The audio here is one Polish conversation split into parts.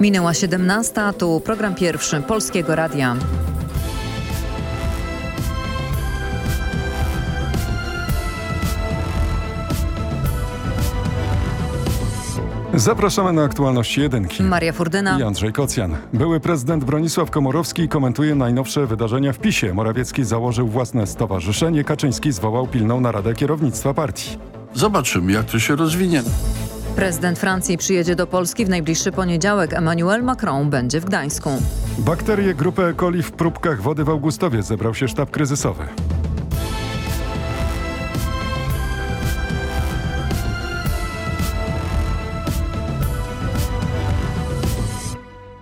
Minęła 17, tu program pierwszy Polskiego Radia. Zapraszamy na aktualności jedynki. Maria Furdyna I Andrzej Kocjan. Były prezydent Bronisław Komorowski komentuje najnowsze wydarzenia w PiSie. Morawiecki założył własne stowarzyszenie, Kaczyński zwołał pilną naradę kierownictwa partii. Zobaczymy, jak to się rozwinie. Prezydent Francji przyjedzie do Polski w najbliższy poniedziałek. Emmanuel Macron będzie w Gdańsku. Bakterie grupy E. coli w próbkach wody w Augustowie zebrał się sztab kryzysowy.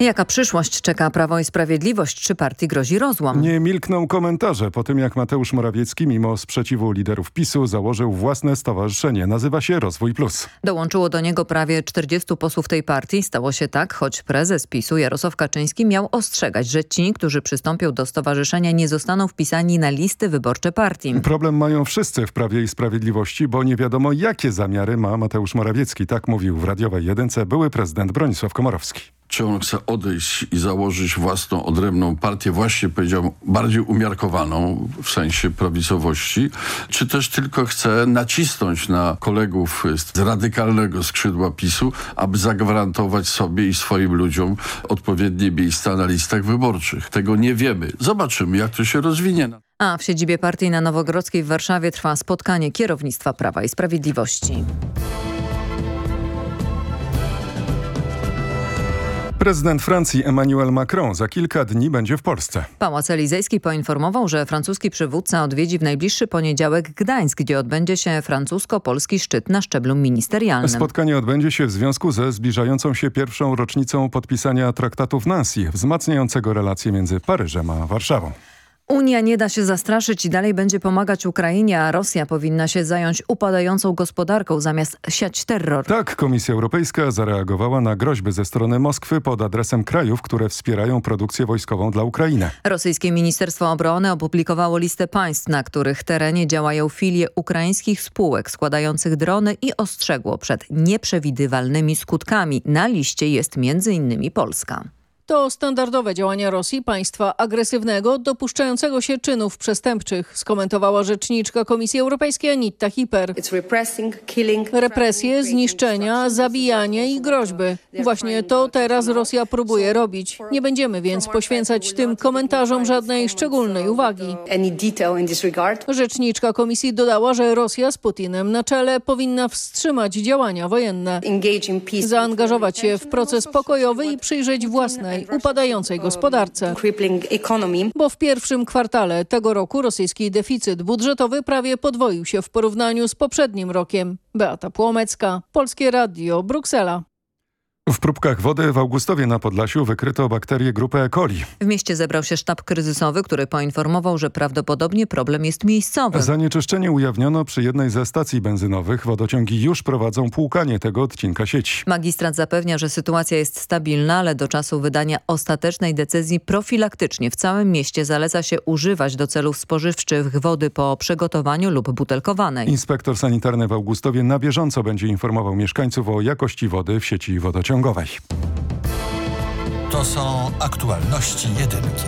Jaka przyszłość czeka Prawo i Sprawiedliwość? Czy partii grozi rozłam? Nie milkną komentarze po tym, jak Mateusz Morawiecki, mimo sprzeciwu liderów PiSu, założył własne stowarzyszenie. Nazywa się Rozwój Plus. Dołączyło do niego prawie 40 posłów tej partii. Stało się tak, choć prezes PiSu Jarosław Kaczyński miał ostrzegać, że ci, którzy przystąpią do stowarzyszenia nie zostaną wpisani na listy wyborcze partii. Problem mają wszyscy w Prawie i Sprawiedliwości, bo nie wiadomo, jakie zamiary ma Mateusz Morawiecki. Tak mówił w radiowej jedynce były prezydent Bronisław Komorowski. Czy on chce odejść i założyć własną, odrębną partię, właśnie powiedziałbym, bardziej umiarkowaną w sensie prawicowości, czy też tylko chce nacisnąć na kolegów z radykalnego skrzydła PiSu, aby zagwarantować sobie i swoim ludziom odpowiednie miejsca na listach wyborczych. Tego nie wiemy. Zobaczymy, jak to się rozwinie. A w siedzibie partii na Nowogrodzkiej w Warszawie trwa spotkanie kierownictwa Prawa i Sprawiedliwości. Prezydent Francji Emmanuel Macron za kilka dni będzie w Polsce. Pałac Elizejski poinformował, że francuski przywódca odwiedzi w najbliższy poniedziałek Gdańsk, gdzie odbędzie się francusko-polski szczyt na szczeblu ministerialnym. Spotkanie odbędzie się w związku ze zbliżającą się pierwszą rocznicą podpisania traktatu w Nancy, wzmacniającego relacje między Paryżem a Warszawą. Unia nie da się zastraszyć i dalej będzie pomagać Ukrainie, a Rosja powinna się zająć upadającą gospodarką zamiast siać terror. Tak, Komisja Europejska zareagowała na groźby ze strony Moskwy pod adresem krajów, które wspierają produkcję wojskową dla Ukrainy. Rosyjskie Ministerstwo Obrony opublikowało listę państw, na których terenie działają filie ukraińskich spółek składających drony i ostrzegło przed nieprzewidywalnymi skutkami. Na liście jest m.in. Polska. To standardowe działania Rosji, państwa agresywnego, dopuszczającego się czynów przestępczych, skomentowała rzeczniczka Komisji Europejskiej Anita Hiper. Represje, zniszczenia, zabijanie i groźby. Właśnie to teraz Rosja próbuje robić. Nie będziemy więc poświęcać tym komentarzom żadnej szczególnej uwagi. Rzeczniczka Komisji dodała, że Rosja z Putinem na czele powinna wstrzymać działania wojenne, zaangażować się w proces pokojowy i przyjrzeć upadającej gospodarce. Bo w pierwszym kwartale tego roku rosyjski deficyt budżetowy prawie podwoił się w porównaniu z poprzednim rokiem. Beata Płomecka, Polskie Radio, Bruksela. W próbkach wody w Augustowie na Podlasiu wykryto bakterię grupy E. coli. W mieście zebrał się sztab kryzysowy, który poinformował, że prawdopodobnie problem jest miejscowy. Zanieczyszczenie ujawniono przy jednej ze stacji benzynowych. Wodociągi już prowadzą płukanie tego odcinka sieci. Magistrat zapewnia, że sytuacja jest stabilna, ale do czasu wydania ostatecznej decyzji profilaktycznie w całym mieście zaleca się używać do celów spożywczych wody po przygotowaniu lub butelkowanej. Inspektor sanitarny w Augustowie na bieżąco będzie informował mieszkańców o jakości wody w sieci wodociągowej. To są aktualności jedynki.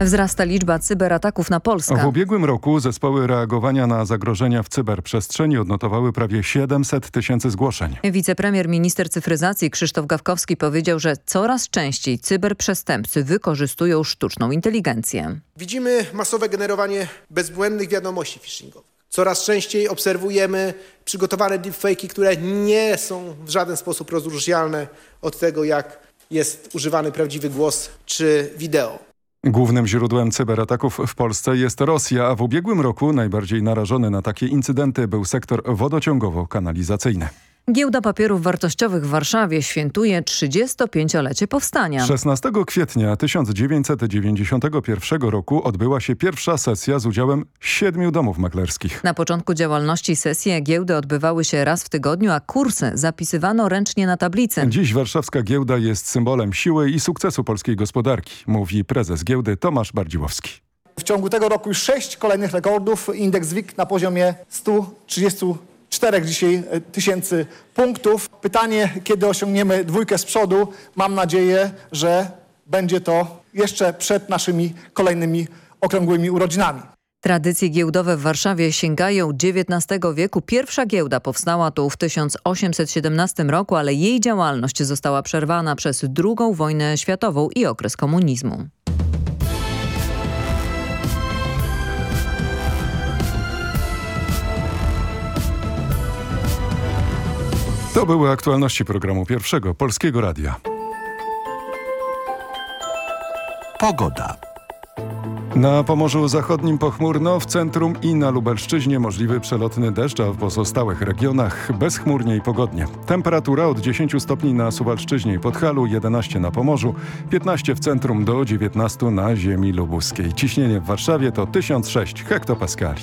Wzrasta liczba cyberataków na Polskę. W ubiegłym roku zespoły reagowania na zagrożenia w cyberprzestrzeni odnotowały prawie 700 tysięcy zgłoszeń. Wicepremier minister cyfryzacji Krzysztof Gawkowski powiedział, że coraz częściej cyberprzestępcy wykorzystują sztuczną inteligencję. Widzimy masowe generowanie bezbłędnych wiadomości phishingowych. Coraz częściej obserwujemy przygotowane deepfake'i, które nie są w żaden sposób rozróżnialne od tego, jak jest używany prawdziwy głos czy wideo. Głównym źródłem cyberataków w Polsce jest Rosja, a w ubiegłym roku najbardziej narażony na takie incydenty był sektor wodociągowo-kanalizacyjny. Giełda Papierów Wartościowych w Warszawie świętuje 35-lecie powstania. 16 kwietnia 1991 roku odbyła się pierwsza sesja z udziałem siedmiu domów maklerskich. Na początku działalności sesje giełdy odbywały się raz w tygodniu, a kursy zapisywano ręcznie na tablicy. Dziś warszawska giełda jest symbolem siły i sukcesu polskiej gospodarki, mówi prezes giełdy Tomasz Bardziłowski. W ciągu tego roku już sześć kolejnych rekordów. Indeks WIG na poziomie 134 czterech dzisiaj e, tysięcy punktów. Pytanie, kiedy osiągniemy dwójkę z przodu? Mam nadzieję, że będzie to jeszcze przed naszymi kolejnymi okrągłymi urodzinami. Tradycje giełdowe w Warszawie sięgają XIX wieku. Pierwsza giełda powstała tu w 1817 roku, ale jej działalność została przerwana przez II wojnę światową i okres komunizmu. To były aktualności programu pierwszego Polskiego Radia. Pogoda. Na Pomorzu Zachodnim pochmurno, w centrum i na Lubelszczyźnie możliwy przelotny deszcz, a w pozostałych regionach bezchmurnie i pogodnie. Temperatura od 10 stopni na Suwalszczyźnie i Podhalu, 11 na Pomorzu, 15 w centrum do 19 na ziemi lubuskiej. Ciśnienie w Warszawie to 1006 hektopaskali.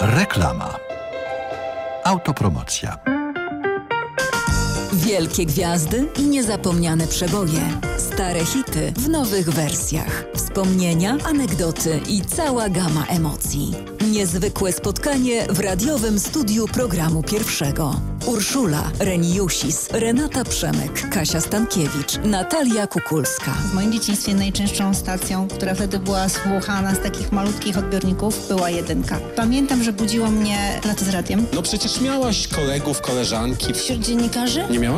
Reklama. Autopromocja. Wielkie gwiazdy i niezapomniane przeboje. Stare hity w nowych wersjach. Wspomnienia, anegdoty i cała gama emocji. Niezwykłe spotkanie w radiowym studiu programu pierwszego. Urszula, Reniusis, Renata Przemek, Kasia Stankiewicz, Natalia Kukulska. W moim dzieciństwie najczęstszą stacją, która wtedy była słuchana z takich malutkich odbiorników, była jedynka. Pamiętam, że budziło mnie lato z radiem. No przecież miałaś kolegów, koleżanki. Wśród dziennikarzy? Nie miałaś?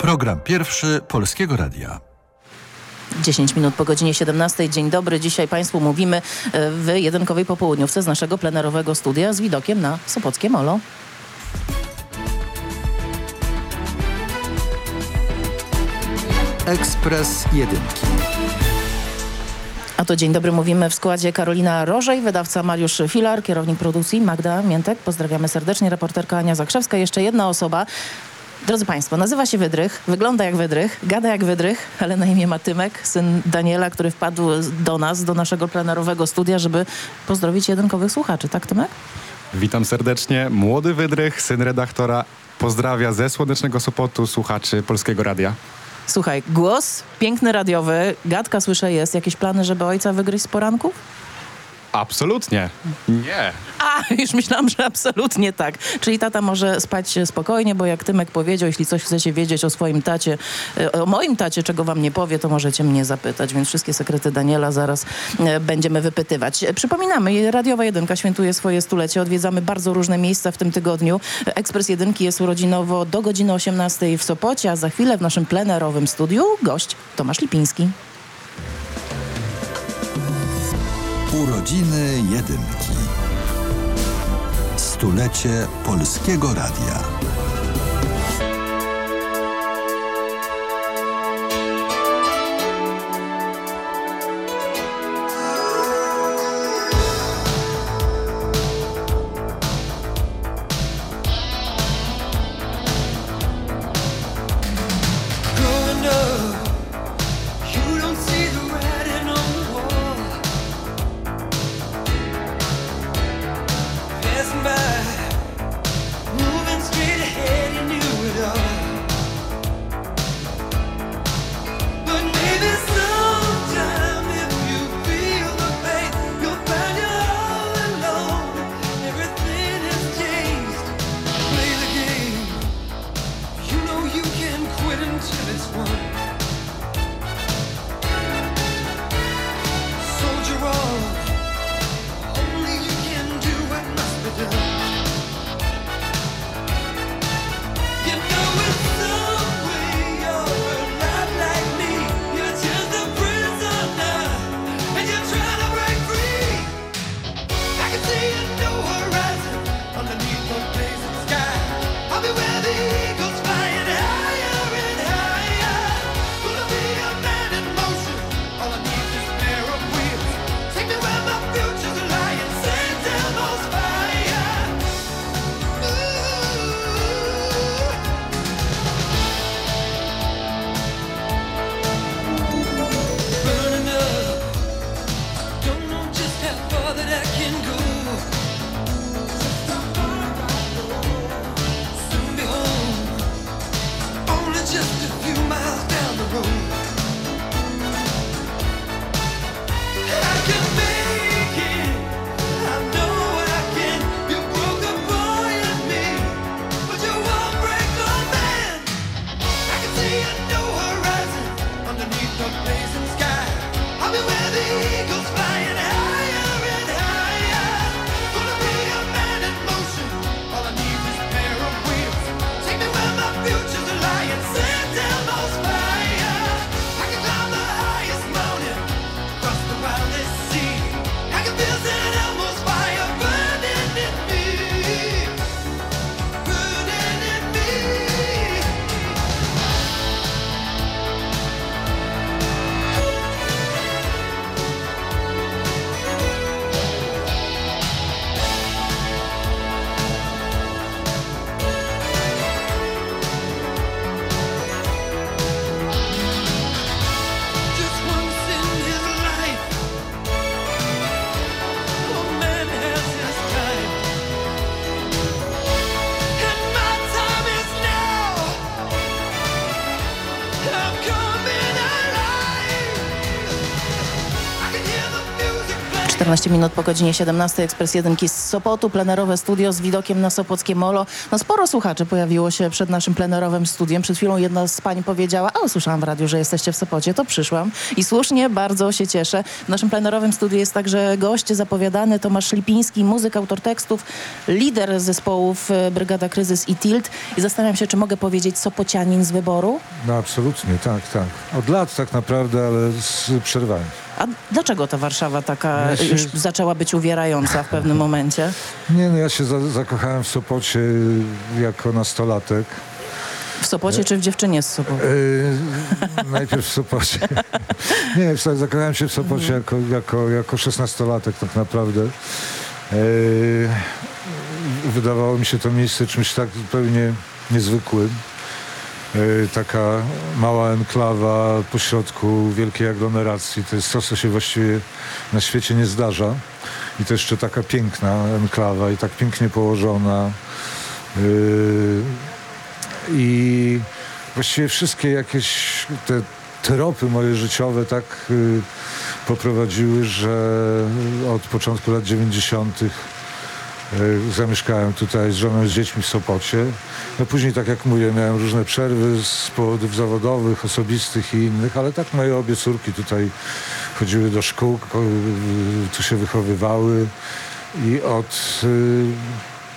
Program pierwszy Polskiego Radia. 10 minut po godzinie 17. Dzień dobry. Dzisiaj Państwu mówimy e, w jedynkowej popołudniówce z naszego plenerowego studia z widokiem na Sopockie Molo. Ekspres Jedynki. A to dzień dobry mówimy w składzie Karolina Rożej, wydawca Mariusz Filar, kierownik produkcji Magda Miętek. Pozdrawiamy serdecznie, reporterka Ania Zakrzewska. Jeszcze jedna osoba. Drodzy Państwo, nazywa się Wydrych, wygląda jak Wydrych, gada jak Wydrych, ale na imię ma Tymek, syn Daniela, który wpadł do nas, do naszego plenerowego studia, żeby pozdrowić jedynkowych słuchaczy. Tak, Tymek? Witam serdecznie. Młody Wydrych, syn redaktora, pozdrawia ze Słonecznego Sopotu słuchaczy Polskiego Radia. Słuchaj, głos piękny radiowy, gadka słyszę jest. Jakieś plany, żeby ojca wygryźć z poranków? Absolutnie. Nie. A, już myślałam, że absolutnie tak. Czyli tata może spać spokojnie, bo jak Tymek powiedział, jeśli coś chcecie wiedzieć o swoim tacie, e, o moim tacie, czego wam nie powie, to możecie mnie zapytać, więc wszystkie sekrety Daniela zaraz e, będziemy wypytywać. E, Przypominamy, Radiowa Jedynka świętuje swoje stulecie, odwiedzamy bardzo różne miejsca w tym tygodniu. Ekspres Jedynki jest urodzinowo do godziny 18 w Sopocie, a za chwilę w naszym plenerowym studiu gość Tomasz Lipiński. Urodziny Jedynki. Stulecie Polskiego Radia. 14 minut po godzinie 17. Ekspres Jedynki z Sopotu. Plenerowe studio z widokiem na Sopockie Molo. No sporo słuchaczy pojawiło się przed naszym plenerowym studiem. Przed chwilą jedna z pań powiedziała, a usłyszałam w radiu, że jesteście w Sopocie, to przyszłam. I słusznie, bardzo się cieszę. W naszym plenerowym studiu jest także gość zapowiadany Tomasz Lipiński, muzyk, autor tekstów, lider zespołów e, Brygada Kryzys i Tilt. I zastanawiam się, czy mogę powiedzieć Sopocianin z wyboru? No absolutnie, tak, tak. Od lat tak naprawdę, ale z przerwami. A dlaczego ta Warszawa taka Ja się- już zaczęła być uwierająca w pewnym momencie? Nie no, ja się za, zakochałem w Sopocie jako nastolatek. W Sopocie czy w dziewczynie z Sopotu? Yy, najpierw w Sopocie. Nie, zakochałem się w Sopocie jako, jako, jako szesnastolatek tak naprawdę. Yy, wydawało mi się to miejsce czymś tak zupełnie niezwykłym. Yy, taka mała enklawa pośrodku wielkiej aglomeracji. To jest to, co się właściwie na świecie nie zdarza. I to jeszcze taka piękna enklawa i tak pięknie położona. Yy, i właściwie wszystkie jakieś te tropy moje życiowe tak y, poprowadziły, że od początku lat 90. y, zamieszkałem tutaj z żoną z dziećmi w Sopocie. No później, tak jak mówię, miałem różne przerwy z powodów zawodowych, osobistych i innych, ale tak moje obie córki tutaj chodziły do szkół, y, tu się wychowywały i od y,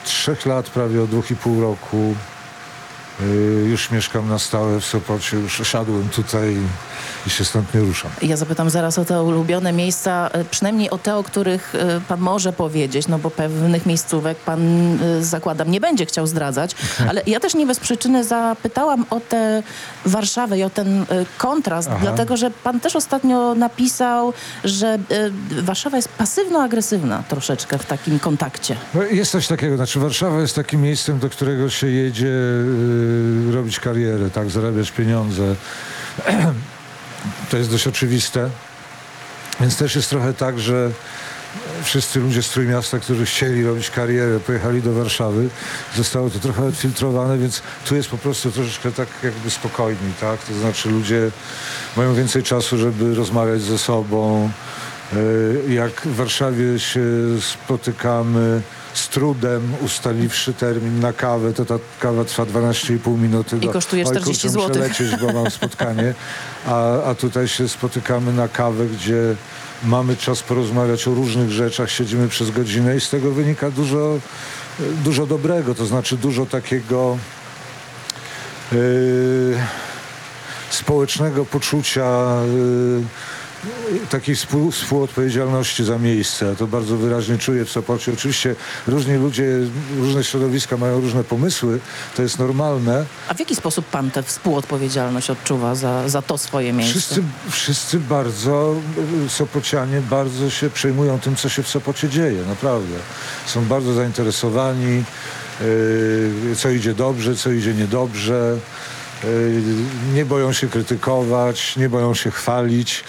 trzech lat, prawie od dwóch i pół roku już mieszkam na stałe w Sopocie, już siadłem tutaj i się stąd nie ruszam. Ja zapytam zaraz o te ulubione miejsca, e, przynajmniej o te, o których e, pan może powiedzieć, no bo pewnych miejscówek pan, zakładam, nie będzie chciał zdradzać, ale ja też nie bez przyczyny zapytałam o tę Warszawę i o ten kontrast, Aha. dlatego, że pan też ostatnio napisał, że Warszawa jest pasywno-agresywna troszeczkę w takim kontakcie. No, Jest coś takiego, znaczy Warszawa jest takim miejscem, do którego się jedzie y, robić karierę, tak, zarabiać pieniądze. to jest dość oczywiste. Więc też jest trochę tak, że wszyscy ludzie z Trójmiasta, którzy chcieli robić karierę, pojechali do Warszawy. Zostało to trochę odfiltrowane, więc tu jest po prostu troszeczkę tak jakby spokojniej, tak? To znaczy ludzie mają więcej czasu, żeby rozmawiać ze sobą. Y, Jak w Warszawie się spotykamy z trudem, ustaliwszy termin na kawę, to ta kawa trwa 12,5 minuty. I kosztuje Oj, 40 kurczę, muszę lecieć, bo mam spotkanie. A, a tutaj się spotykamy na kawę, gdzie mamy czas porozmawiać o różnych rzeczach, siedzimy przez godzinę i z tego wynika dużo, dużo dobrego, to znaczy dużo takiego yy, społecznego poczucia yy, takiej współ, współodpowiedzialności za miejsce. Ja to bardzo wyraźnie czuję w Sopocie. Oczywiście różni ludzie, różne środowiska mają różne pomysły, to jest normalne. A w jaki sposób pan tę współodpowiedzialność odczuwa za, za to swoje miejsce? Wszyscy, wszyscy bardzo, Sopocianie bardzo się przejmują tym, co się w Sopocie dzieje, naprawdę. Są bardzo zainteresowani, y, co idzie dobrze, co idzie niedobrze. Y, nie boją się krytykować, nie boją się chwalić.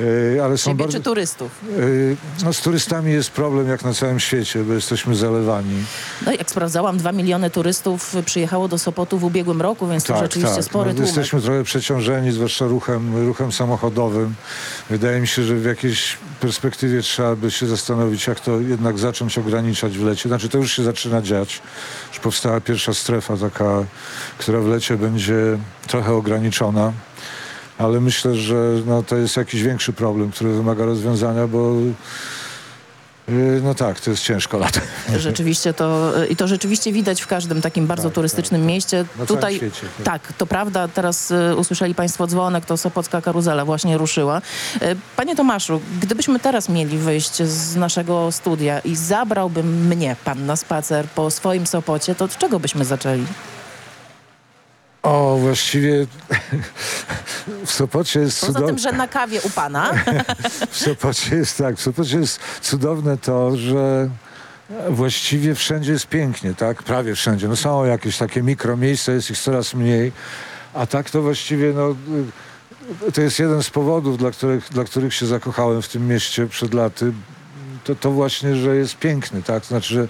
Y, ale są Ciebie bardzo... czy turystów? Y, No, z turystami jest problem jak na całym świecie, bo jesteśmy zalewani. No jak sprawdzałam, dwa miliony turystów przyjechało do Sopotu w ubiegłym roku, więc to rzeczywiście spory no, tłumek. Jesteśmy trochę przeciążeni, zwłaszcza ruchem, ruchem samochodowym. Wydaje mi się, że w jakiejś perspektywie trzeba by się zastanowić, jak to jednak zacząć ograniczać w lecie. Znaczy to już się zaczyna dziać. Już powstała pierwsza strefa taka, która w lecie będzie trochę ograniczona. Ale myślę, że no, to jest jakiś większy problem, który wymaga rozwiązania, bo yy, no tak, to jest ciężko latem. Rzeczywiście to, i to rzeczywiście widać w każdym takim bardzo turystycznym mieście. Na Tutaj, całym świecie, tak, to prawda. Teraz y, usłyszeli Państwo dzwonek, to Sopocka Karuzela właśnie ruszyła. Y, Panie Tomaszu, gdybyśmy teraz mieli wyjść z naszego studia i zabrałby mnie Pan na spacer po swoim Sopocie, to od czego byśmy zaczęli? O, właściwie w Sopocie jest Poza cudowne. tym, że na kawie u Pana. W Sopocie jest tak, w Sopocie jest cudowne to, że właściwie wszędzie jest pięknie, tak? Prawie wszędzie. No są jakieś takie mikro miejsca, jest ich coraz mniej, a tak to właściwie no, to jest jeden z powodów, dla których, dla których się zakochałem w tym mieście przed laty. To, to właśnie, że jest piękny, tak? Znaczy, że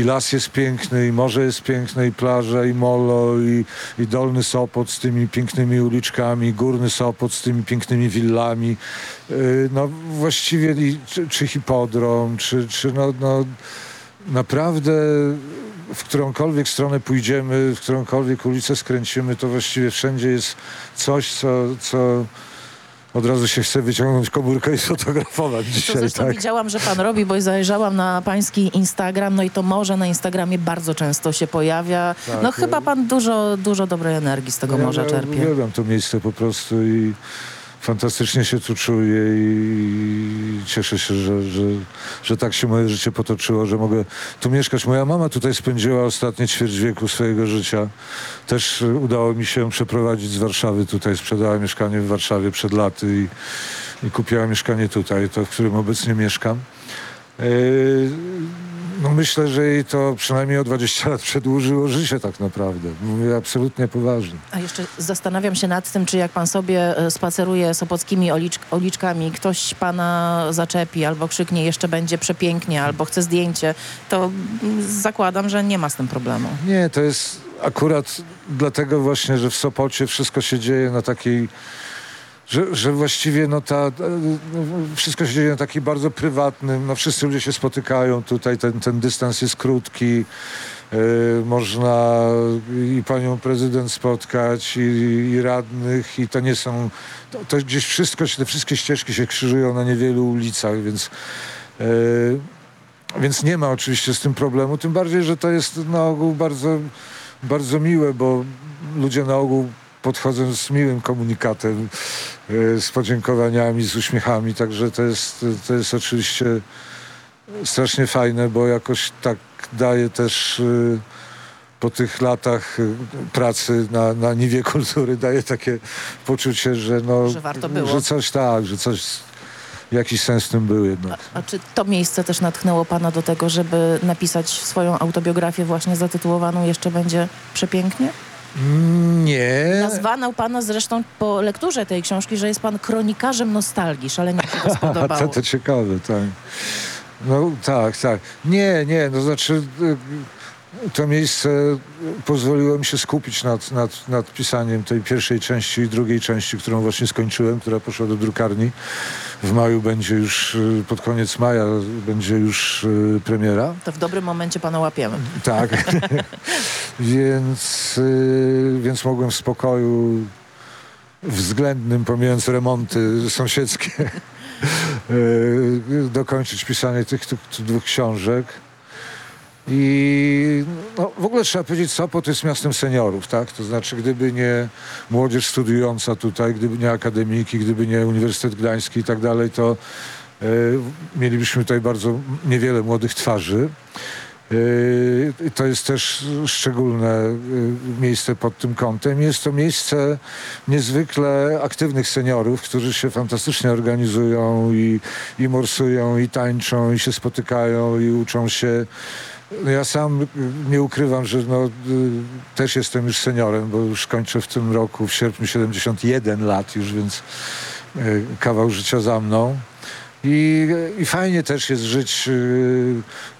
i las jest piękny, i morze jest piękne, i plaże, i molo, i, i Dolny Sopot z tymi pięknymi uliczkami, Górny Sopot z tymi pięknymi willami. Yy, no właściwie i, czy, czy hipodrom, czy, czy no, no naprawdę w którąkolwiek stronę pójdziemy, w którąkolwiek ulicę skręcimy, to właściwie wszędzie jest coś, co, co od razu się chce wyciągnąć komórkę i sfotografować To dzisiaj, zresztą tak? widziałam, że pan robi, bo zajrzałam na pański Instagram, no i to morze na Instagramie bardzo często się pojawia. Tak, no ja- chyba pan dużo, dużo dobrej energii z tego Ja- morza ja czerpie. Uwielbiam to miejsce po prostu i fantastycznie się tu czuję i cieszę się, że, że, że tak się moje życie potoczyło, że mogę tu mieszkać. Moja mama tutaj spędziła ostatnie ćwierć wieku swojego życia. Też udało mi się przeprowadzić z Warszawy tutaj. Sprzedała mieszkanie w Warszawie przed laty i, i kupiła mieszkanie tutaj, to w którym obecnie mieszkam. Yy, no myślę, że jej to przynajmniej o 20 lat przedłużyło życie tak naprawdę. Mówię absolutnie poważnie. A jeszcze zastanawiam się nad tym, czy jak pan sobie e, spaceruje sopockimi olicz, uliczkami, ktoś pana zaczepi albo krzyknie jeszcze będzie przepięknie, albo chce zdjęcie, to zakładam, że nie ma z tym problemu. Nie, to jest akurat dlatego właśnie, że w Sopocie wszystko się dzieje na takiej, że, że właściwie no ta, no, wszystko się dzieje na takiej bardzo prywatnym, no wszyscy ludzie się spotykają tutaj, ten, ten dystans jest krótki, yy, można i panią prezydent spotkać i, i radnych i to nie są, to, to gdzieś wszystko, się, te wszystkie ścieżki się krzyżują na niewielu ulicach, więc yy, więc nie ma oczywiście z tym problemu, tym bardziej, że to jest na ogół bardzo, bardzo miłe, bo ludzie na ogół podchodzą z miłym komunikatem, e, z podziękowaniami, z uśmiechami, także to jest, to jest oczywiście strasznie fajne, bo jakoś tak daje też e, po tych latach e, pracy na, na niwie kultury daje takie poczucie, że no, Że warto było. że coś tak, że coś, jakiś sens w tym był jednak. A czy to miejsce też natchnęło pana do tego, żeby napisać swoją autobiografię właśnie zatytułowaną Jeszcze będzie przepięknie? Nie. Nazwano pana zresztą po lekturze tej książki, że jest pan kronikarzem nostalgii. Szalenie mi się to to, spodobało. to ciekawe, tak. No tak, tak. Nie, nie, no znaczy y, to miejsce pozwoliło mi się skupić nad, nad, nad pisaniem tej pierwszej części i drugiej części, którą właśnie skończyłem, która poszła do drukarni. W maju będzie już, y, pod koniec maja będzie już y, premiera. To w dobrym momencie pana łapiemy. Tak. więc, y, więc mogłem w spokoju względnym, pomijając remonty sąsiedzkie, dokończyć pisanie tych, tych dwóch książek. I no, w ogóle trzeba powiedzieć, Sopot jest miastem seniorów, tak? To znaczy, gdyby nie młodzież studiująca tutaj, gdyby nie akademiki, gdyby nie Uniwersytet Gdański i tak dalej, to e, mielibyśmy tutaj bardzo niewiele młodych twarzy. E, to jest też szczególne e, miejsce pod tym kątem. Jest to miejsce niezwykle aktywnych seniorów, którzy się fantastycznie organizują i, i morsują, i tańczą, i się spotykają, i uczą się. No Ja sam y, nie ukrywam, że no, y, też jestem już seniorem, bo już kończę w tym roku, w sierpniu 71 lat już, więc y, kawał życia za mną. I, I fajnie też jest żyć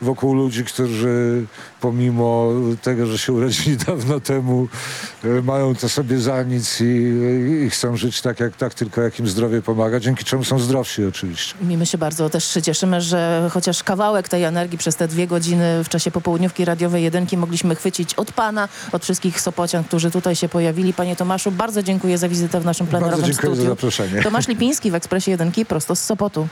wokół ludzi, którzy pomimo tego, że się urodzili dawno temu, y, mają to sobie za nic i, i chcą żyć tak, jak tak, tylko jak im zdrowie pomaga, dzięki czemu są zdrowsi oczywiście. I my się bardzo też cieszymy, że chociaż kawałek tej energii przez te dwie godziny w czasie popołudniówki radiowej jedynki mogliśmy chwycić od pana, od wszystkich Sopocian, którzy tutaj się pojawili. Panie Tomaszu, bardzo dziękuję za wizytę w naszym plenerowym Bardzo dziękuję za studiu. zaproszenie. Tomasz Lipiński w Ekspresie Jedynki prosto z Sopotu.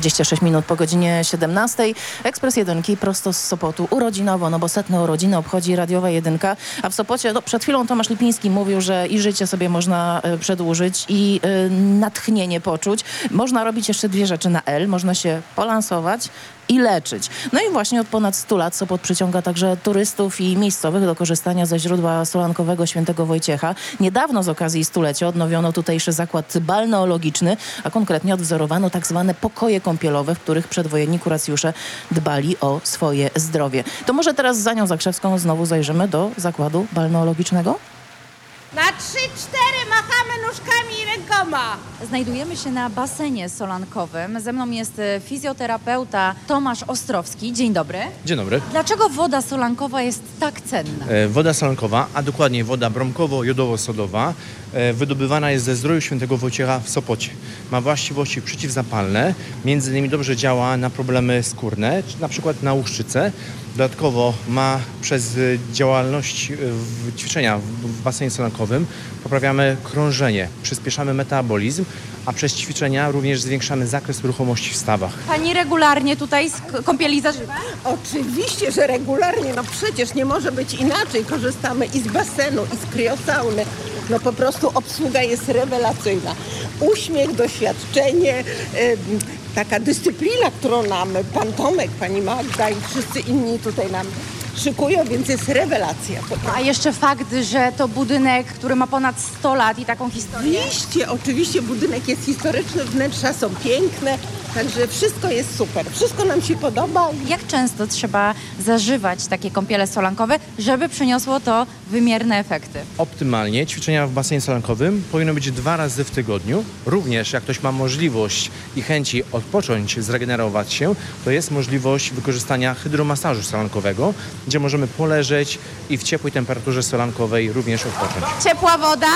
26 minut po godzinie 17. Ekspres Jedynki prosto z Sopotu. Urodzinowo, no bo setne urodziny obchodzi radiowa Jedynka. A w Sopocie, no przed chwilą Tomasz Lipiński mówił, że i życie sobie można e, przedłużyć i e, natchnienie poczuć. Można robić jeszcze dwie rzeczy na L. Można się polansować i leczyć. No i właśnie od ponad 100 lat Sopot przyciąga także turystów i miejscowych do korzystania ze źródła solankowego świętego Wojciecha. Niedawno z okazji stulecia odnowiono tutejszy zakład balneologiczny, a konkretnie odwzorowano tak zwane pokoje kąpielowe, w których przedwojenni kuracjusze dbali o swoje zdrowie. To może teraz za nią Zakrzewską znowu zajrzymy do zakładu balneologicznego? Na trzy, cztery machamy nóżkami i rękoma. Znajdujemy się na basenie solankowym. Ze mną jest e, fizjoterapeuta Tomasz Ostrowski. Dzień dobry. Dzień dobry. Dlaczego woda solankowa jest tak cenna? E, Woda solankowa, a dokładniej woda bromkowo-jodowo-sodowa, wydobywana jest ze zdroju świętego Wojciecha w Sopocie. Ma właściwości przeciwzapalne, między innymi dobrze działa na problemy skórne, na przykład na łuszczycę. Dodatkowo ma przez e, działalność e, ćwiczenia w, basenie solankowym poprawiamy krążenie, przyspieszamy metabolizm, a przez ćwiczenia również zwiększamy zakres ruchomości w stawach. Pani regularnie tutaj z kąpieli zażywa? Oczywiście, że regularnie, no przecież nie może być inaczej. Korzystamy i z basenu, i z kriosauny. No po prostu obsługa jest rewelacyjna. Uśmiech, doświadczenie, taka dyscyplina, którą nam pan Tomek, pani Magda i wszyscy inni tutaj nam szykują, więc jest rewelacja. A jeszcze fakt, że to budynek, który ma ponad 100 lat i taką historię. Oczywiście, oczywiście budynek jest historyczny, wnętrza są piękne, także wszystko jest super. Wszystko nam się podoba. Jak często trzeba zażywać takie kąpiele solankowe, żeby przyniosło to wymierne efekty? Optymalnie ćwiczenia w basenie solankowym powinny być dwa razy w tygodniu. Również jak ktoś ma możliwość i chęci odpocząć, zregenerować się, to jest możliwość wykorzystania hydromasażu solankowego, gdzie możemy poleżeć i w ciepłej temperaturze solankowej również odpocząć. Ciepła woda?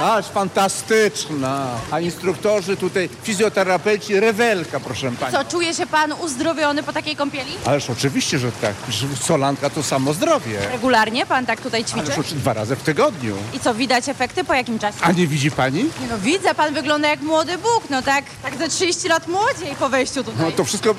Aż fantastyczna. A instruktorzy tutaj, fizjoterapeuci, rewelka, proszę pani. Co, czuje się pan uzdrowiony po takiej kąpieli? Ależ oczywiście, że tak. Solanka to samo zdrowie. Regularnie pan tak tutaj ćwiczy? Ależ oczy- dwa razy w tygodniu. I co, widać efekty po jakim czasie? A nie widzi pani? Nie No widzę, pan wygląda jak młody Bóg, no tak, tak ze 30 lat młodziej po wejściu tutaj. No to wszystko y,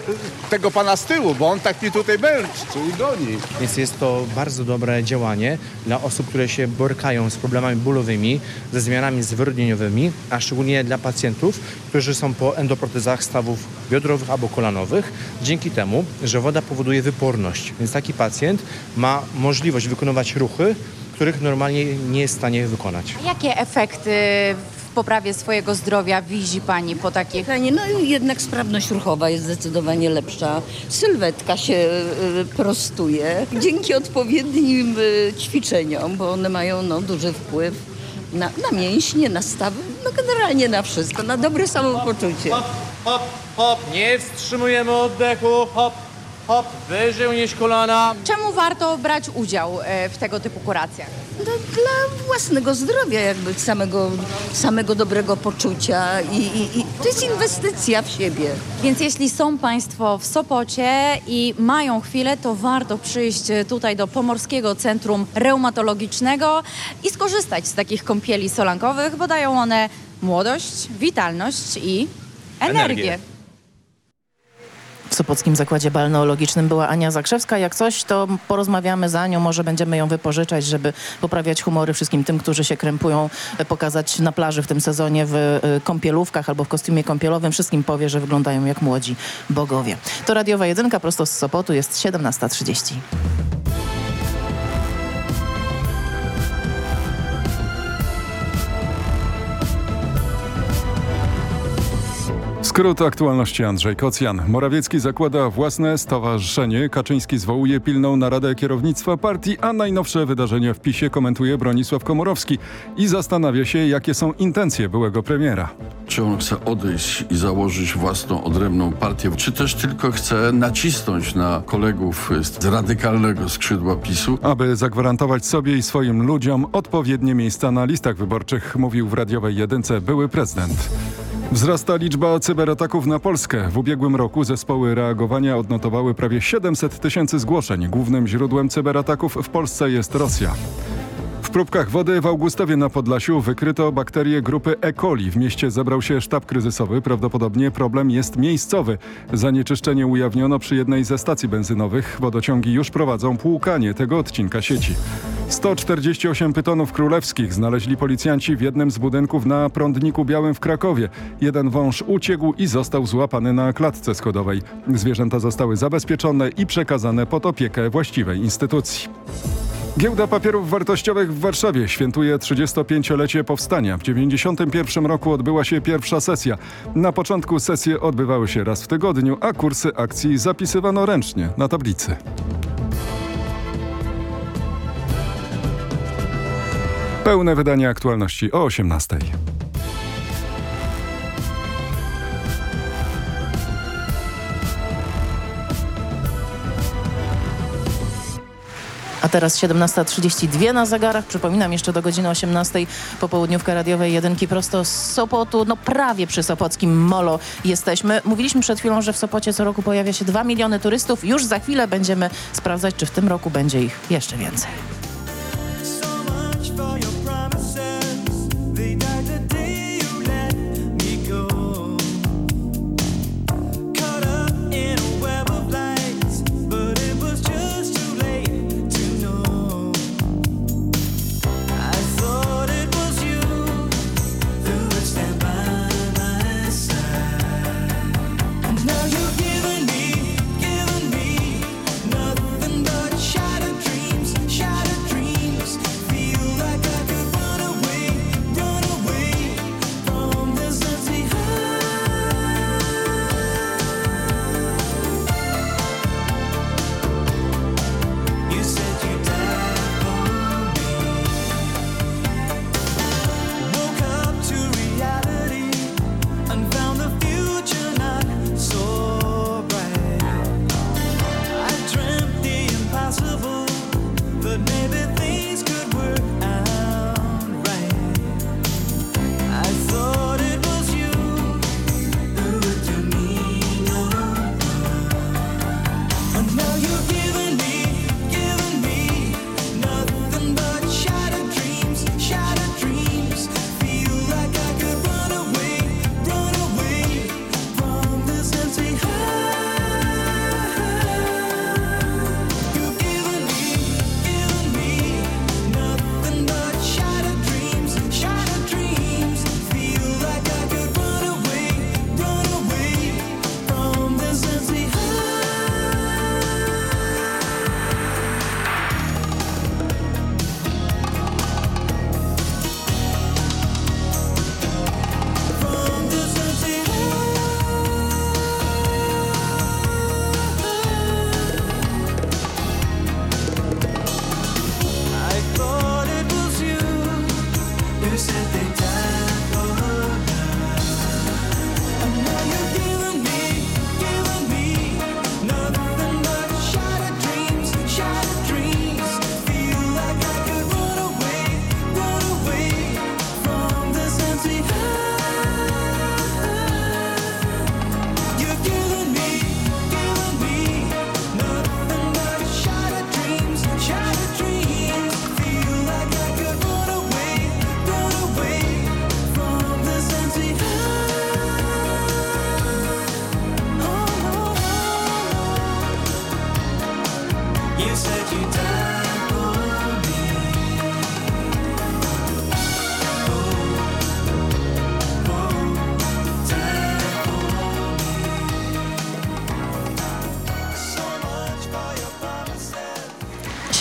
tego pana z tyłu, bo on tak mnie tutaj męczy i goni. Więc jest to bardzo dobre działanie dla osób, które się borykają z problemami bólowymi, ze zmianami zwyrodnieniowymi, a szczególnie dla pacjentów, którzy są po endoprotezach stawów biodrowych albo kolanowych, dzięki temu, że woda powoduje wyporność. Więc taki pacjent ma możliwość wykonywać ruchy, których normalnie nie jest w stanie wykonać. A jakie efekty w poprawie swojego zdrowia widzi pani po takich... Pytanie, no i jednak sprawność ruchowa jest zdecydowanie lepsza. Sylwetka się y, prostuje dzięki odpowiednim y, ćwiczeniom, bo one mają no, duży wpływ na, na mięśnie, na stawy, no generalnie na wszystko, na dobre samopoczucie. Hop, hop, nie wstrzymujemy oddechu, hop, Hop, wyżej unieś kolana. Czemu warto brać udział e, w tego typu kuracjach? No, dla własnego zdrowia, jakby samego, samego dobrego poczucia i, i, i to jest inwestycja w siebie. Więc jeśli są Państwo w Sopocie i mają chwilę, to warto przyjść e, tutaj do Pomorskiego Centrum Reumatologicznego i skorzystać z takich kąpieli solankowych, bo dają one młodość, witalność i energię. W Sopockim Zakładzie Balneologicznym była Ania Zakrzewska. Jak coś, to porozmawiamy z Anią, może będziemy ją wypożyczać, żeby poprawiać humory wszystkim tym, którzy się krępują, e, pokazać na plaży w tym sezonie w e, kąpielówkach albo w kostiumie kąpielowym. Wszystkim powie, że wyglądają jak młodzi bogowie. To Radiowa Jedynka prosto z Sopotu, jest 17.30. Skrót aktualności Andrzej Kocjan. Morawiecki zakłada własne stowarzyszenie. Kaczyński zwołuje pilną naradę kierownictwa partii, a najnowsze wydarzenia w PiSie komentuje Bronisław Komorowski i zastanawia się, jakie są intencje byłego premiera. Czy on chce odejść i założyć własną, odrębną partię, czy też tylko chce nacisnąć na kolegów z radykalnego skrzydła PiSu? Aby zagwarantować sobie i swoim ludziom odpowiednie miejsca na listach wyborczych, mówił w radiowej jedynce były prezydent. Wzrasta liczba cyberataków na Polskę. W ubiegłym roku zespoły reagowania odnotowały prawie 700 tysięcy zgłoszeń. Głównym źródłem cyberataków w Polsce jest Rosja. Próbkach wody w Augustowie na Podlasiu wykryto bakterie grupy E. coli. W mieście zebrał się sztab kryzysowy. Prawdopodobnie problem jest miejscowy. Zanieczyszczenie ujawniono przy jednej ze stacji benzynowych. Wodociągi już prowadzą płukanie tego odcinka sieci. 148 pytonów królewskich znaleźli policjanci w jednym z budynków na Prądniku Białym w Krakowie. Jeden wąż uciekł i został złapany na klatce schodowej. Zwierzęta zostały zabezpieczone i przekazane pod opiekę właściwej instytucji. Giełda Papierów Wartościowych w Warszawie świętuje 35-lecie powstania. W 91 roku odbyła się pierwsza sesja. Na początku sesje odbywały się raz w tygodniu, a kursy akcji zapisywano ręcznie na tablicy. Pełne wydanie aktualności o 18. A teraz 17.32 na zegarach. Przypominam jeszcze do godziny 18 popołudniówka radiowej jedynki prosto z Sopotu. No prawie przy Sopockim Molo jesteśmy. Mówiliśmy przed chwilą, że w Sopocie co roku pojawia się 2 miliony turystów. Już za chwilę będziemy sprawdzać, czy w tym roku będzie ich jeszcze więcej.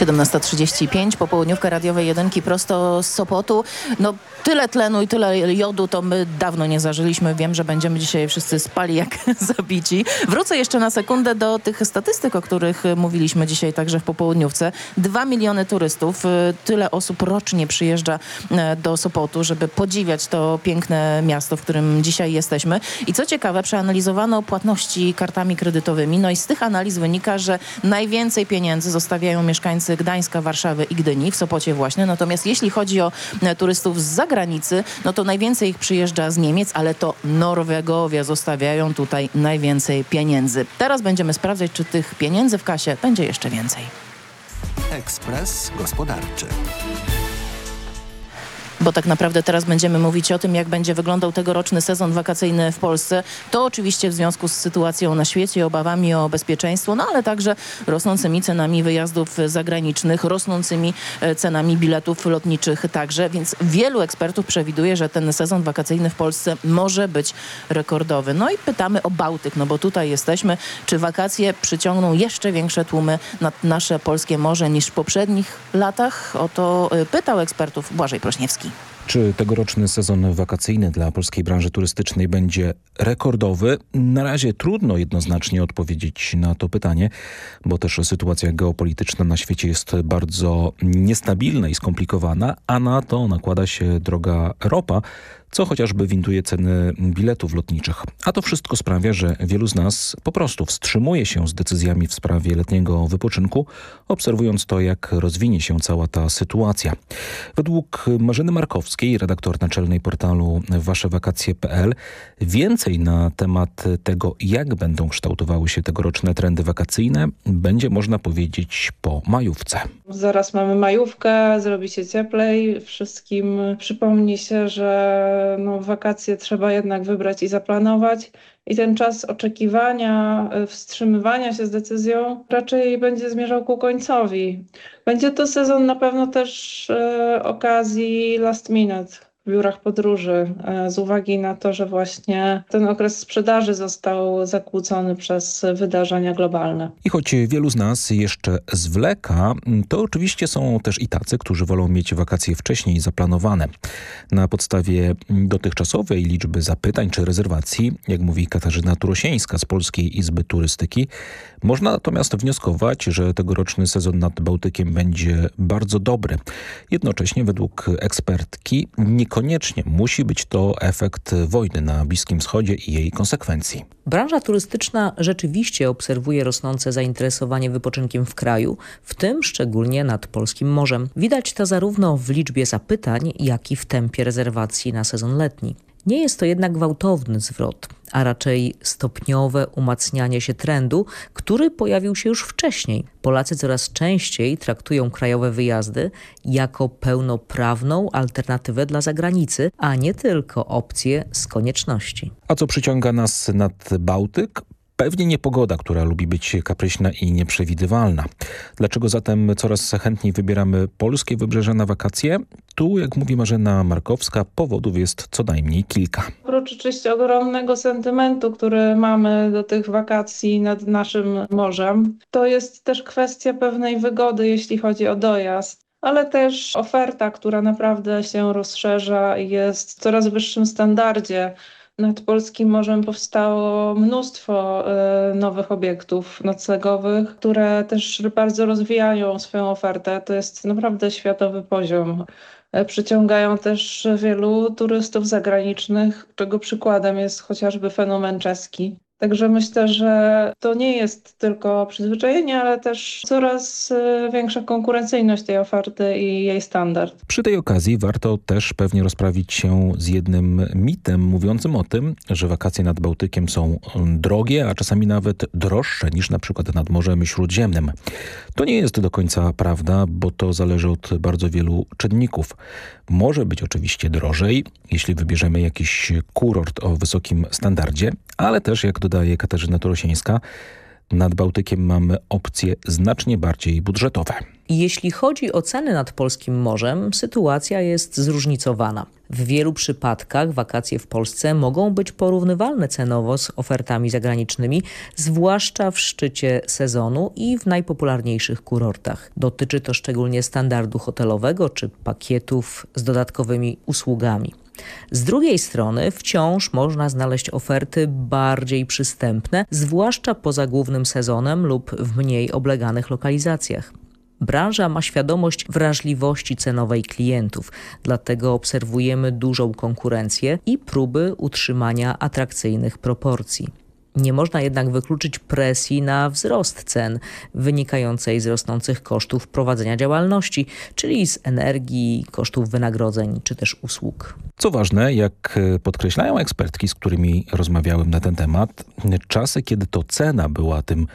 17.35, popołudniówka radiowej jedynki prosto z Sopotu. No tyle tlenu i tyle jodu to my dawno nie zażyliśmy. Wiem, że będziemy dzisiaj wszyscy spali jak zabici. Wrócę jeszcze na sekundę do tych statystyk, o których mówiliśmy dzisiaj także w popołudniówce. Dwa miliony turystów, y, tyle osób rocznie przyjeżdża e, do Sopotu, żeby podziwiać to piękne miasto, w którym dzisiaj jesteśmy. I co ciekawe, przeanalizowano płatności kartami kredytowymi. No i z tych analiz wynika, że najwięcej pieniędzy zostawiają mieszkańcy Gdańska, Warszawy i Gdyni, w Sopocie właśnie. Natomiast jeśli chodzi o e, turystów z zagranicy, no to najwięcej ich przyjeżdża z Niemiec, ale to Norwegowie zostawiają tutaj najwięcej pieniędzy. Teraz będziemy sprawdzać, czy tych pieniędzy w kasie będzie jeszcze więcej. Ekspres Gospodarczy. Bo tak naprawdę teraz będziemy mówić o tym, jak będzie wyglądał tegoroczny sezon wakacyjny w Polsce. To oczywiście w związku z sytuacją na świecie, obawami o bezpieczeństwo, no ale także rosnącymi cenami wyjazdów zagranicznych, rosnącymi e, cenami biletów lotniczych także, więc wielu ekspertów przewiduje, że ten sezon wakacyjny w Polsce może być rekordowy. No i pytamy o Bałtyk, no bo tutaj jesteśmy. Czy wakacje przyciągną jeszcze większe tłumy nad nasze polskie morze niż w poprzednich latach? O to e, pytał ekspertów Błażej Prośniewski. Czy tegoroczny sezon wakacyjny dla polskiej branży turystycznej będzie rekordowy? Na razie trudno jednoznacznie odpowiedzieć na to pytanie, bo też sytuacja geopolityczna na świecie jest bardzo niestabilna i skomplikowana, a na to nakłada się droga ropa, co chociażby winduje ceny biletów lotniczych. A to wszystko sprawia, że wielu z nas po prostu wstrzymuje się z decyzjami w sprawie letniego wypoczynku, obserwując to, jak rozwinie się cała ta sytuacja. Według Marzyny Markowskiej, redaktor naczelnej portalu waszewakacje.pl, więcej na temat tego, jak będą kształtowały się tegoroczne trendy wakacyjne, będzie można powiedzieć po majówce. Zaraz mamy majówkę, zrobi się cieplej, wszystkim przypomni się, że no, wakacje trzeba jednak wybrać i zaplanować. I ten czas oczekiwania, y, wstrzymywania się z decyzją raczej będzie zmierzał ku końcowi. Będzie to sezon na pewno też e, okazji last minute biurach podróży, e, z uwagi na to, że właśnie ten okres sprzedaży został zakłócony przez wydarzenia globalne. I choć wielu z nas jeszcze zwleka, to oczywiście są też i tacy, którzy wolą mieć wakacje wcześniej zaplanowane. Na podstawie dotychczasowej liczby zapytań czy rezerwacji, jak mówi Katarzyna Turosieńska z Polskiej Izby Turystyki, można natomiast wnioskować, że tegoroczny sezon nad Bałtykiem będzie bardzo dobry. Jednocześnie według ekspertki niekoniecznie musi być to efekt wojny na Bliskim Wschodzie i jej konsekwencji. Branża turystyczna rzeczywiście obserwuje rosnące zainteresowanie wypoczynkiem w kraju, w tym szczególnie nad polskim morzem. Widać to zarówno w liczbie zapytań, jak i w tempie rezerwacji na sezon letni. Nie jest to jednak gwałtowny zwrot, a raczej stopniowe umacnianie się trendu, który pojawił się już wcześniej. Polacy coraz częściej traktują krajowe wyjazdy jako pełnoprawną alternatywę dla zagranicy, a nie tylko opcję z konieczności. A co przyciąga nas nad Bałtyk? Pewnie nie pogoda, która lubi być kapryśna i nieprzewidywalna. Dlaczego zatem coraz chętniej wybieramy polskie wybrzeże na wakacje? Tu, jak mówi Marzena Markowska, powodów jest co najmniej kilka. Oprócz oczywiście ogromnego sentymentu, który mamy do tych wakacji nad naszym morzem, to jest też kwestia pewnej wygody, jeśli chodzi o dojazd ale też oferta, która naprawdę się rozszerza i jest w coraz wyższym standardzie. Nad polskim morzem powstało mnóstwo e, nowych obiektów noclegowych, które też bardzo rozwijają swoją ofertę. To jest naprawdę światowy poziom. E, Przyciągają też wielu turystów zagranicznych, czego przykładem jest chociażby fenomen czeski. Także myślę, że to nie jest tylko przyzwyczajenie, ale też coraz e, większa konkurencyjność tej oferty i jej standard. Przy tej okazji warto też pewnie rozprawić się z jednym mitem mówiącym o tym, że wakacje nad Bałtykiem są drogie, a czasami nawet droższe niż na przykład nad Morzem Śródziemnym. To nie jest do końca prawda, bo to zależy od bardzo wielu czynników. Może być oczywiście drożej, jeśli wybierzemy jakiś kurort o wysokim standardzie, ale też, jak dodaje Katarzyna Torosieńska, nad Bałtykiem mamy opcje znacznie bardziej budżetowe. Jeśli chodzi o ceny nad polskim morzem, sytuacja jest zróżnicowana. W wielu przypadkach wakacje w Polsce mogą być porównywalne cenowo z ofertami zagranicznymi, zwłaszcza w szczycie sezonu i w najpopularniejszych kurortach. Dotyczy to szczególnie standardu hotelowego czy pakietów z dodatkowymi usługami. Z drugiej strony wciąż można znaleźć oferty bardziej przystępne, zwłaszcza poza głównym sezonem lub w mniej obleganych lokalizacjach. Branża ma świadomość wrażliwości cenowej klientów, dlatego obserwujemy dużą konkurencję i próby utrzymania atrakcyjnych proporcji. Nie można jednak wykluczyć presji na wzrost cen wynikającej z rosnących kosztów prowadzenia działalności, czyli z energii, kosztów wynagrodzeń czy też usług. Co ważne, jak podkreślają ekspertki, z którymi rozmawiałem na ten temat, czasy, kiedy to cena była tym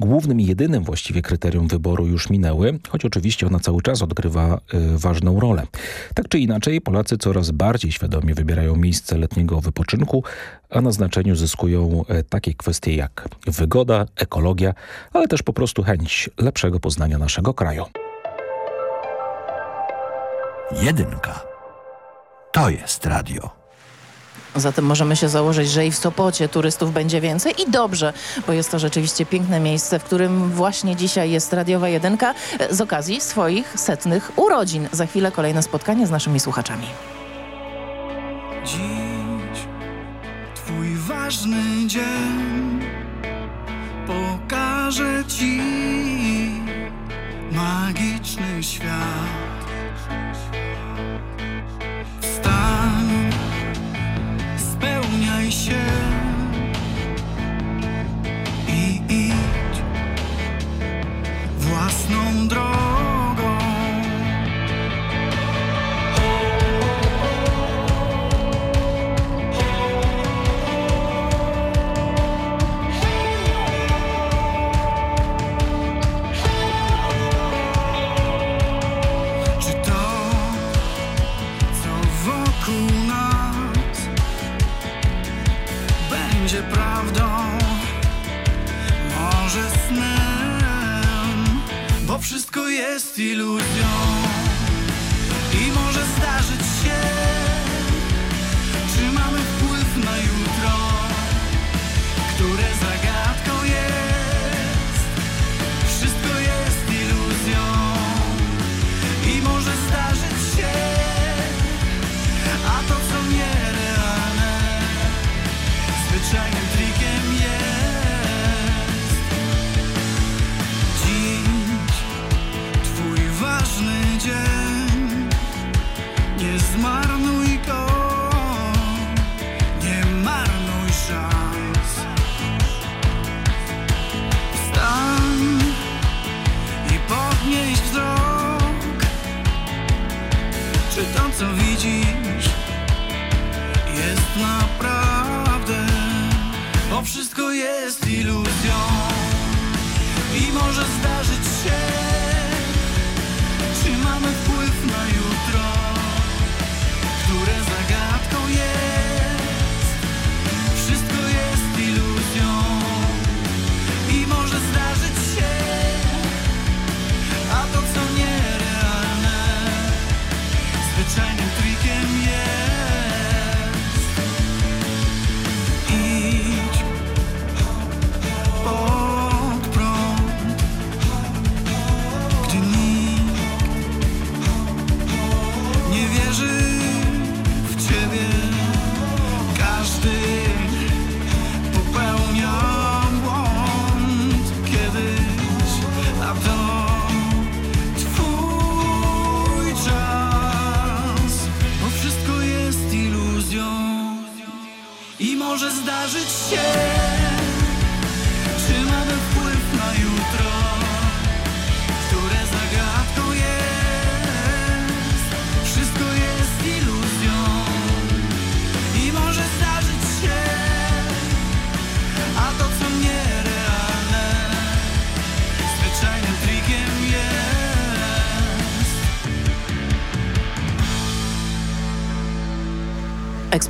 głównym i jedynym właściwie kryterium wyboru już minęły, choć oczywiście ona cały czas odgrywa y, ważną rolę. Tak czy inaczej Polacy coraz bardziej świadomie wybierają miejsce letniego wypoczynku, a na znaczeniu zyskują y, takie kwestie jak wygoda, ekologia, ale też po prostu chęć lepszego poznania naszego kraju. Jedynka. To jest radio. Zatem możemy się założyć, że i w Sopocie turystów będzie więcej i dobrze, bo jest to rzeczywiście piękne miejsce, w którym właśnie dzisiaj jest Radiowa Jedynka z okazji swoich setnych urodzin. Za chwilę kolejne spotkanie z naszymi słuchaczami. Dziś twój ważny dzień pokażę ci magiczny świat. future wszystko jest iluzją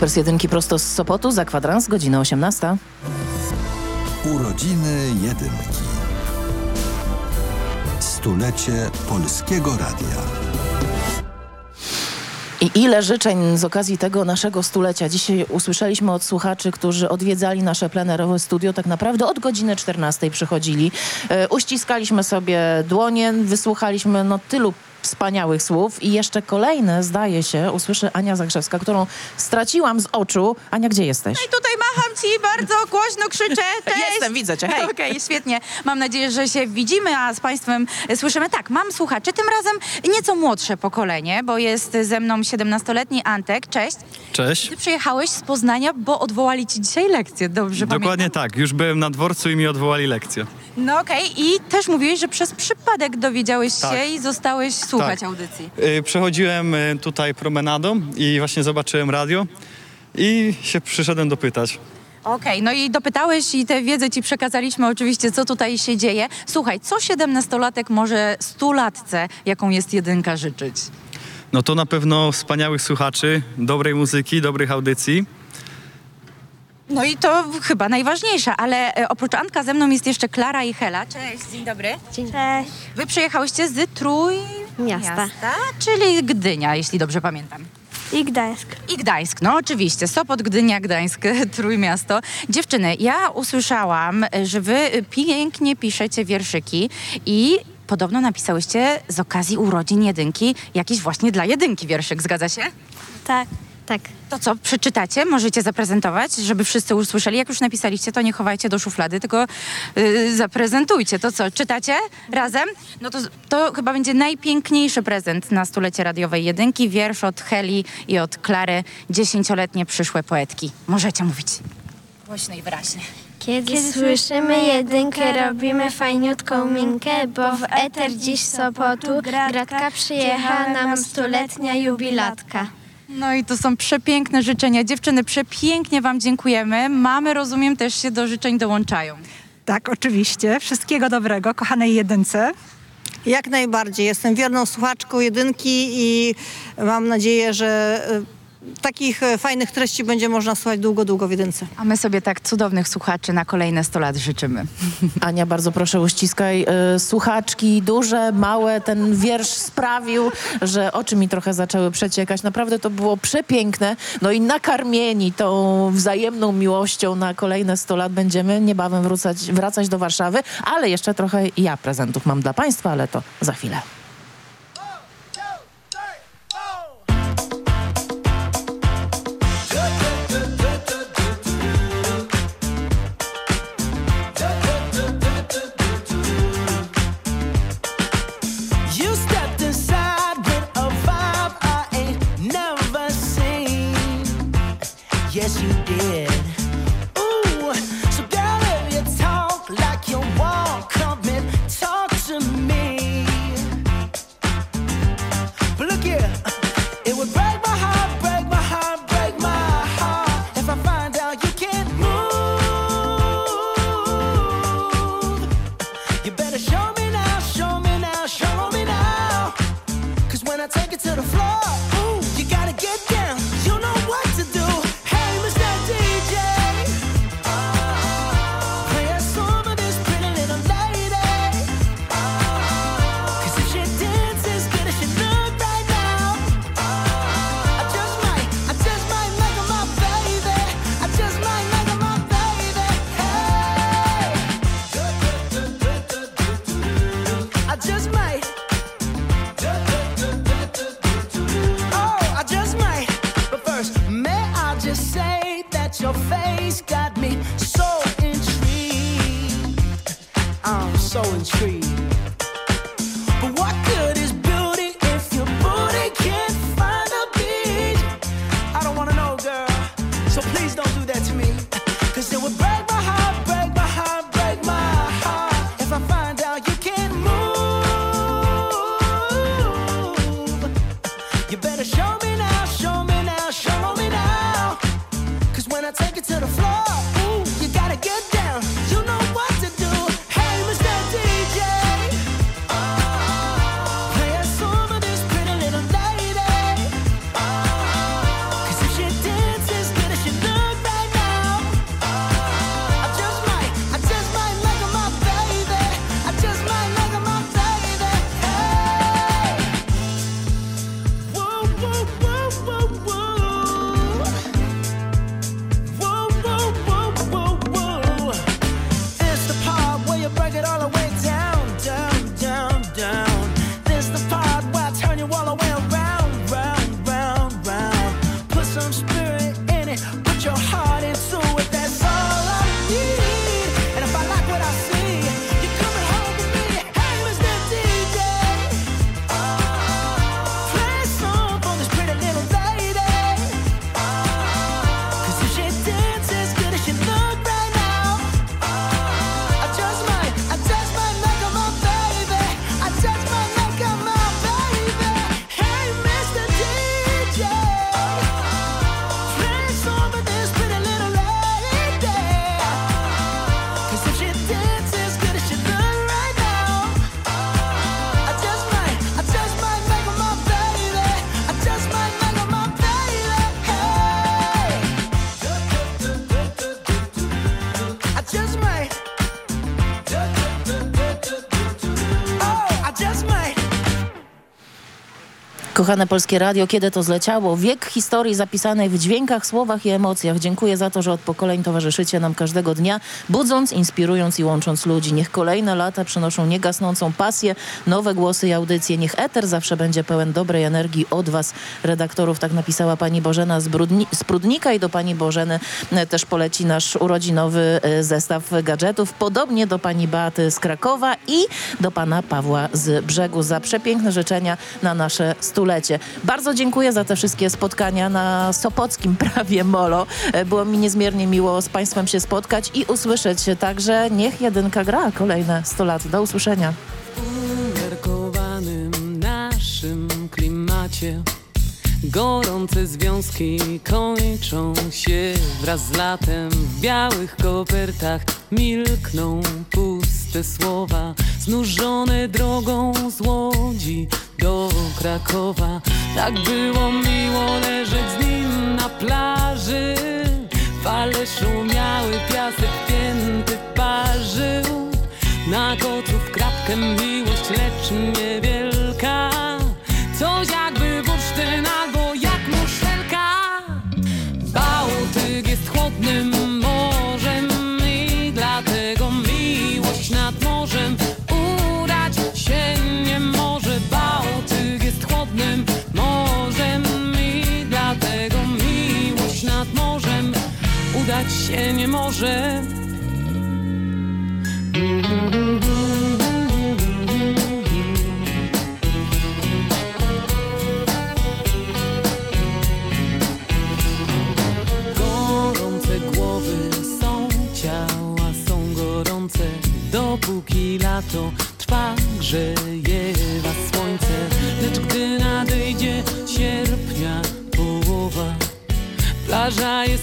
Ekspres Jedynki prosto z Sopotu za kwadrans, godzina 18. Urodziny jedynki. Stulecie Polskiego Radia. I ile życzeń z okazji tego naszego stulecia. Dzisiaj usłyszeliśmy od słuchaczy, którzy odwiedzali nasze plenerowe studio. Tak naprawdę od godziny 14 przychodzili. E, uściskaliśmy sobie dłonie, wysłuchaliśmy no tylu wspaniałych słów i jeszcze kolejne, zdaje się, usłyszy Ania Zagrzewska, którą straciłam z oczu. Ania, gdzie jesteś? I tutaj macham ci bardzo głośno krzyczę. Cześć. Jestem, widzę cię. Hej. Okej, świetnie. Mam nadzieję, że się widzimy, a z Państwem słyszymy. Tak, mam słuchaczy, tym razem nieco młodsze pokolenie, bo jest ze mną 17-letni Antek. Cześć. Cześć. Ty przyjechałeś z Poznania, bo odwołali ci dzisiaj lekcję, dobrze Dokładnie pamiętam? tak. Już byłem na dworcu i mi odwołali lekcję. No okej, i też mówiłeś, że przez przypadek dowiedziałeś Tak. się i zostałeś słuchać Tak. audycji. Y, Przechodziłem y, tutaj promenadą i właśnie zobaczyłem radio i się przyszedłem dopytać. Okej, no i dopytałeś i tę wiedzę ci przekazaliśmy oczywiście, co tutaj się dzieje. Słuchaj, co 17-latek może stulatce, jaką jest jedynka, życzyć? No to na pewno wspaniałych słuchaczy, dobrej muzyki, dobrych audycji. No i to chyba najważniejsze, ale e, oprócz Anka ze mną jest jeszcze Klara i Hela. Cześć, dzień dobry. Cześć. Wy przyjechałyście z Trój... Miasta. czyli Gdynia, jeśli dobrze pamiętam. I Gdańsk. I Gdańsk, no oczywiście. Sopot, Gdynia, Gdańsk, Trójmiasto. Dziewczyny, ja usłyszałam, że wy pięknie piszecie wierszyki i podobno napisałyście z okazji urodzin jedynki jakiś właśnie dla jedynki wierszyk, zgadza się? Tak, tak. To co, przeczytacie? Możecie zaprezentować, żeby wszyscy usłyszeli. Jak już napisaliście, to nie chowajcie do szuflady, tylko yy, zaprezentujcie. To co, czytacie razem? No to, to chyba będzie najpiękniejszy prezent na stulecie radiowej jedynki. Wiersz od Heli i od Klary, dziesięcioletnie przyszłe poetki. Możecie mówić. Głośno i wyraźnie. Kiedy, słyszymy jedynkę, robimy fajniutką minkę, bo w eter dziś Sopotu gratka przyjechała nam stuletnia jubilatka. No i to są przepiękne życzenia. Dziewczyny, przepięknie wam dziękujemy. Mamy, rozumiem, też się do życzeń dołączają. Tak, oczywiście. Wszystkiego dobrego, kochanej jedynce. Jak najbardziej. Jestem wierną słuchaczką jedynki i mam nadzieję, że e, takich e, fajnych treści będzie można słuchać długo, długo w jedynce. A my sobie tak cudownych słuchaczy na kolejne 100 lat życzymy. Ania, bardzo proszę uściskaj y, słuchaczki, duże, małe. Ten wiersz sprawił, że oczy mi trochę zaczęły przeciekać. Naprawdę to było przepiękne. No i nakarmieni tą wzajemną miłością na kolejne 100 lat będziemy niebawem wracać, wracać do Warszawy, ale jeszcze trochę ja prezentów mam dla Państwa, ale to za chwilę. Kochane Polskie Radio, kiedy to zleciało? Wiek historii zapisanej w dźwiękach, słowach i emocjach. Dziękuję za to, że od pokoleń towarzyszycie nam każdego dnia, budząc, inspirując i łącząc ludzi. Niech kolejne lata przynoszą niegasnącą pasję, nowe głosy i audycje. Niech eter zawsze będzie pełen dobrej energii od was, redaktorów. Tak napisała pani Bożena z, Prudnika i do pani Bożeny e, też poleci nasz urodzinowy e, zestaw gadżetów. Podobnie do pani Beaty z Krakowa i do pana Pawła z Brzegu za przepiękne życzenia na nasze stulecie. Bardzo dziękuję za te wszystkie spotkania na Sopockim prawie Molo. E, Było mi niezmiernie miło z państwem się spotkać i usłyszeć. Także niech jedynka gra kolejne 100 lat. Do usłyszenia. umiarkowanym naszym klimacie Gorące związki kończą się wraz z latem W białych kopertach milkną puste słowa Znużone drogą z Łodzi do Krakowa. Tak było miło leżeć z nim na plaży. Fale szumiały, piasek pięty parzył. Na koców kratkę miłość, lecz niewielka. Coś jakby nie może. Gorące głowy są ciała, są gorące. Dopóki lato trwa, grzeje was słońce. Lecz gdy nadejdzie sierpnia połowa Plaża jest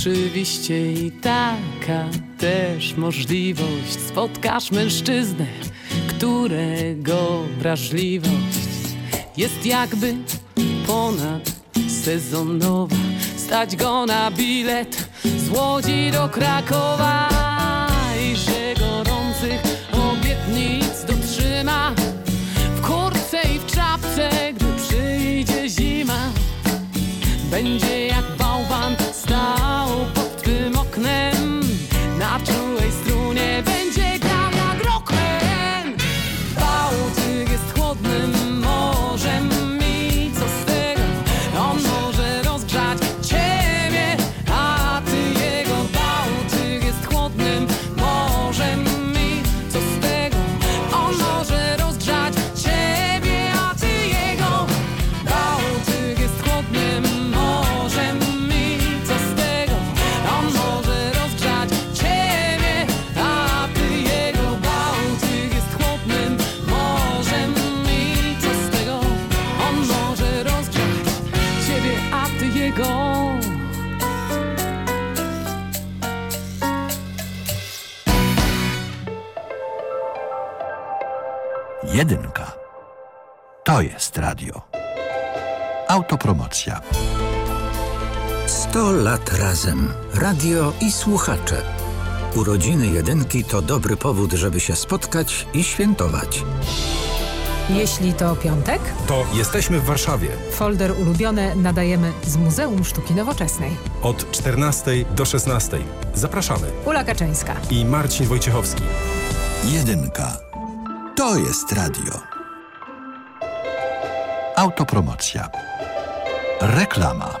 oczywiście i taka też możliwość. Spotkasz mężczyznę, którego wrażliwość jest jakby ponad sezonowa. Stać go na bilet z Łodzi do Krakowa i że gorących obietnic dotrzyma w kurtce i w czapce, gdy przyjdzie zima. Będzie Autopromocja. 100 lat razem. Radio i słuchacze. Urodziny jedynki to dobry powód, żeby się spotkać i świętować. Jeśli to piątek, To jesteśmy w Warszawie folder ulubione nadajemy z Muzeum Sztuki Nowoczesnej. od 14 do 16. Zapraszamy. Ula Kaczyńska. I Marcin Wojciechowski. Jedynka. To jest radio. Autopromocja. Reklama.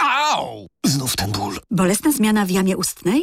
Au! Znów ten ból. Bolesna zmiana w jamie ustnej?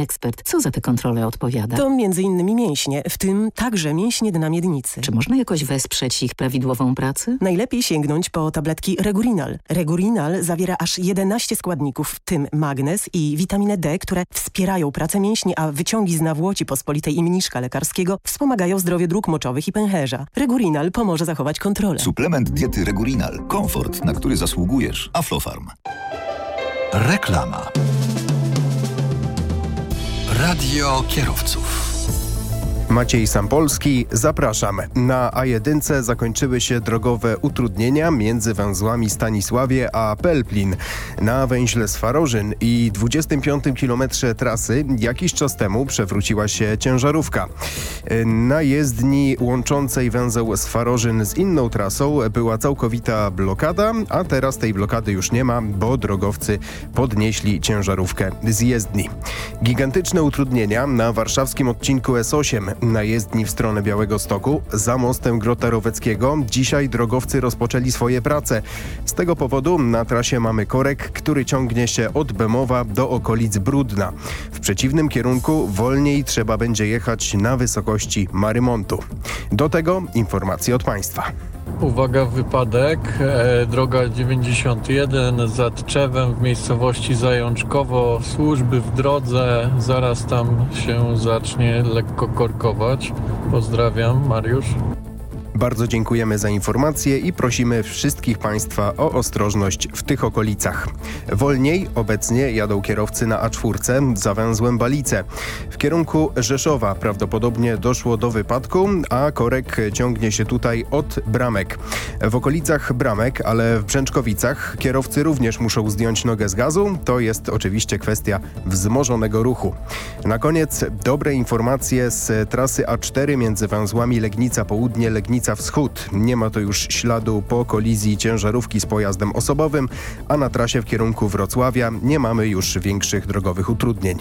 ekspert, co za te kontrole odpowiada? To między innymi mięśnie, w tym także mięśnie dna miednicy. Czy można jakoś wesprzeć ich prawidłową pracę? Najlepiej sięgnąć po tabletki Regurinal. Regurinal zawiera aż 11 składników, w tym magnez i witaminę D, które wspierają pracę mięśni, a wyciągi z nawłoci pospolitej i mniszka lekarskiego wspomagają zdrowie dróg moczowych i pęcherza. Regurinal pomoże zachować kontrolę. Suplement diety Regurinal. Komfort, na który zasługujesz. Aflofarm. Reklama. Radio kierowców. Maciej Sampolski, zapraszam. Na A1 zakończyły się drogowe utrudnienia między węzłami Stanisławie a Pelplin. Na węźle Swarożyn i 25 kilometrze trasy jakiś czas temu przewróciła się ciężarówka. Na jezdni łączącej węzeł Swarożyn z inną trasą była całkowita blokada, a teraz tej blokady już nie ma, bo drogowcy podnieśli ciężarówkę z jezdni. Gigantyczne utrudnienia na warszawskim odcinku S8 na jezdni w stronę Białego Stoku za mostem Grota Roweckiego. Dzisiaj drogowcy rozpoczęli swoje prace. Z tego powodu na trasie mamy korek, który ciągnie się od Bemowa do okolic Brudna. W przeciwnym kierunku wolniej trzeba będzie jechać na wysokości Marymontu. Do tego informacje od państwa. Uwaga, wypadek. E, droga 91 za Tczewem w miejscowości Zajączkowo. Służby w drodze. Zaraz tam się zacznie lekko korkować. Pozdrawiam, Mariusz. Bardzo dziękujemy za informacje i prosimy wszystkich Państwa o ostrożność w tych okolicach. Wolniej obecnie jadą kierowcy na A4 za węzłem Balice. W kierunku Rzeszowa prawdopodobnie doszło do wypadku, a korek ciągnie się tutaj od Bramek. W okolicach Bramek, ale w Brzęczkowicach kierowcy również muszą zdjąć nogę z gazu. To jest oczywiście kwestia wzmożonego ruchu. Na koniec dobre informacje z trasy A4 między węzłami Legnica Południe, Legnica Wschód. Nie ma to już śladu po kolizji ciężarówki z pojazdem osobowym, a na trasie w kierunku Wrocławia nie mamy już większych drogowych utrudnień.